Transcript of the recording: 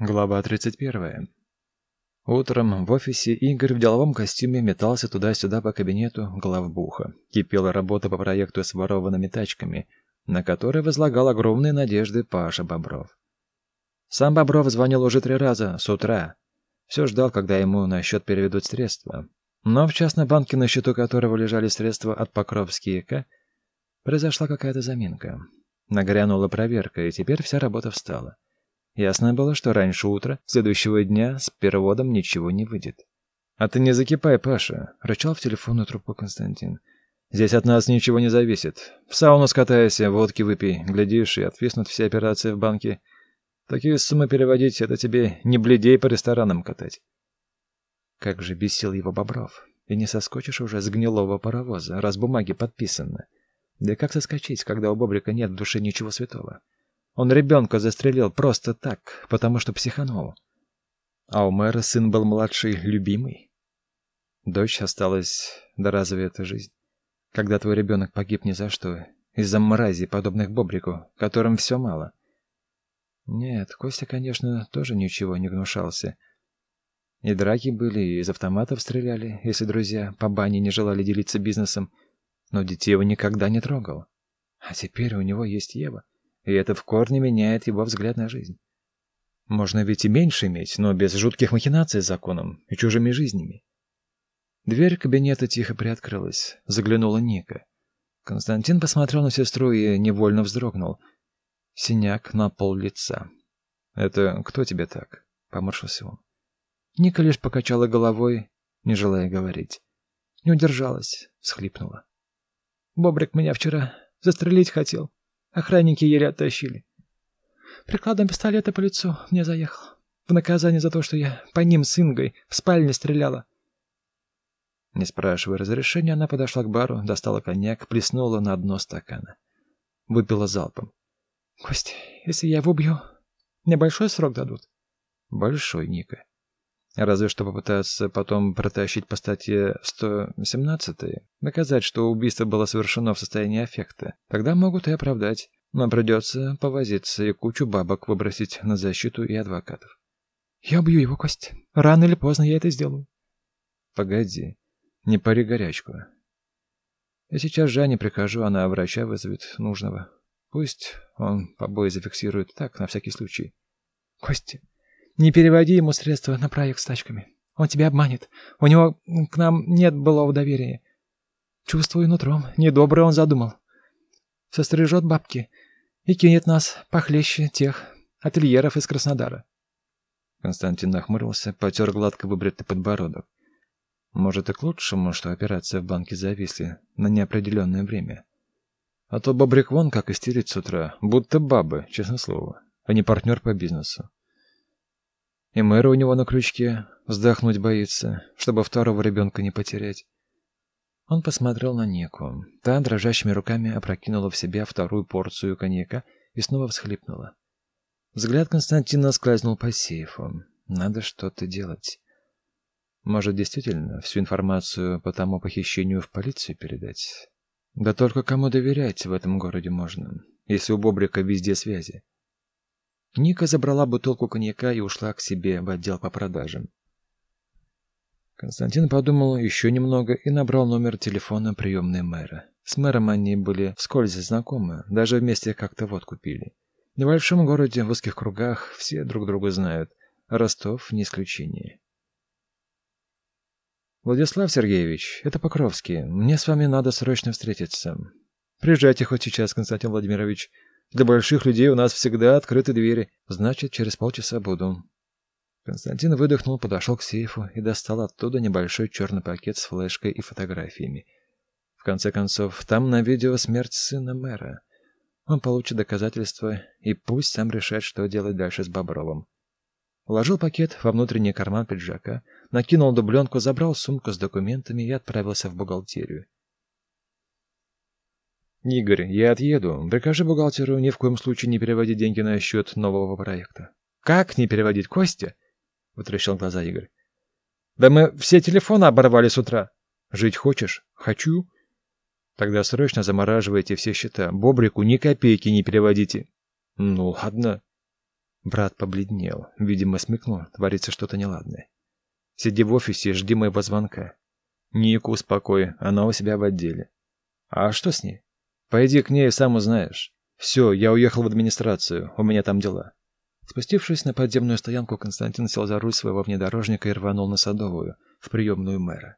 Глава 31. Утром в офисе Игорь в деловом костюме метался туда-сюда по кабинету главбуха. Кипела работа по проекту с ворованными тачками, на который возлагал огромные надежды Паша Бобров. Сам Бобров звонил уже три раза с утра. Все ждал, когда ему на счет переведут средства. Но в частном банке, на счету которого лежали средства от Покровские К, произошла какая-то заминка. Нагрянула проверка, и теперь вся работа встала. Ясно было, что раньше утра следующего дня с переводом ничего не выйдет. «А ты не закипай, Паша», — рычал в телефонную трубку Константин. «Здесь от нас ничего не зависит. В сауну скатайся, водки выпей, глядишь, и отвиснут все операции в банке. Такие суммы переводить — это тебе не бледей по ресторанам катать». Как же бесил его Бобров. И не соскочишь уже с гнилого паровоза, раз бумаги подписаны. Да как соскочить, когда у Бобрика нет в душе ничего святого? Он ребенка застрелил просто так, потому что психанул. А у мэра сын был младший, любимый. Дочь осталась, да разве это жизнь? Когда твой ребенок погиб ни за что, из-за мрази, подобных Бобрику, которым все мало. Нет, Костя, конечно, тоже ничего не гнушался. И драки были, и из автоматов стреляли, если друзья по бане не желали делиться бизнесом, но детей он никогда не трогал. А теперь у него есть Ева и это в корне меняет его взгляд на жизнь. Можно ведь и меньше иметь, но без жутких махинаций с законом и чужими жизнями. Дверь кабинета тихо приоткрылась. Заглянула Ника. Константин посмотрел на сестру и невольно вздрогнул. Синяк на пол лица. «Это кто тебе так?» — поморщился он. Ника лишь покачала головой, не желая говорить. Не удержалась, всхлипнула. «Бобрик меня вчера застрелить хотел. Охранники еле оттащили. Прикладом пистолета по лицу мне заехал. В наказание за то, что я по ним с Ингой в спальне стреляла. Не спрашивая разрешения, она подошла к бару, достала коньяк, плеснула на дно стакана. Выпила залпом. — Костя, если я его убью, мне большой срок дадут? — Большой, Ника. Разве что попытаться потом протащить по статье 117 доказать, что убийство было совершено в состоянии аффекта. Тогда могут и оправдать, но придется повозиться и кучу бабок выбросить на защиту и адвокатов. Я убью его, Кость. Рано или поздно я это сделаю. Погоди, не пари горячку. Я сейчас Жанне прикажу, она врача вызовет нужного. Пусть он побои зафиксирует так, на всякий случай. Костя, не переводи ему средства на проект с тачками. Он тебя обманет. У него к нам нет былого доверия. Чувствую нутром. Недобрый он задумал. Сострижет бабки и кинет нас похлеще тех ательеров из Краснодара. Константин нахмурился, потер гладко выбритый подбородок. Может, и к лучшему, что операция в банке зависли на неопределенное время. А то Бобрик вон как истерит с утра, будто бабы, честное слово, а не партнер по бизнесу. И мэра у него на крючке, вздохнуть боится, чтобы второго ребенка не потерять. Он посмотрел на Нику. Та дрожащими руками опрокинула в себя вторую порцию коньяка и снова всхлипнула. Взгляд Константина скользнул по сейфу. Надо что-то делать. Может, действительно, всю информацию по тому похищению в полицию передать? Да только кому доверять в этом городе можно, если у Бобрика везде связи. Ника забрала бутылку коньяка и ушла к себе в отдел по продажам. Константин подумал еще немного и набрал номер телефона приемной мэра. С мэром они были вскользь знакомы, даже вместе как-то водку пили. В небольшом городе, в узких кругах, все друг друга знают. Ростов не исключение. «Владислав Сергеевич, это Покровский. Мне с вами надо срочно встретиться. Приезжайте хоть сейчас, Константин Владимирович. Для больших людей у нас всегда открыты двери. Значит, через полчаса буду. Константин выдохнул, подошел к сейфу и достал оттуда небольшой черный пакет с флешкой и фотографиями. В конце концов, там на видео смерть сына мэра. Он получит доказательства и пусть сам решает, что делать дальше с Бобровым. Уложил пакет во внутренний карман пиджака, накинул дубленку, забрал сумку с документами и отправился в бухгалтерию. «Игорь, я отъеду. Прикажи бухгалтеру ни в коем случае не переводить деньги на счет нового проекта». «Как не переводить, Костя?» — вытращил глаза Игорь. «Да мы все телефоны оборвали с утра. Жить хочешь? Хочу». «Тогда срочно замораживайте все счета. Бобрику ни копейки не переводите». «Ну, ладно». Брат побледнел, видимо, смекнул, творится что-то неладное. Сиди в офисе, жди моего звонка. Нику успокой, она у себя в отделе. А что с ней? Пойди к ней, сам узнаешь. Все, я уехал в администрацию, у меня там дела. Спустившись на подземную стоянку, Константин сел за руль своего внедорожника и рванул на Садовую, в приемную мэра.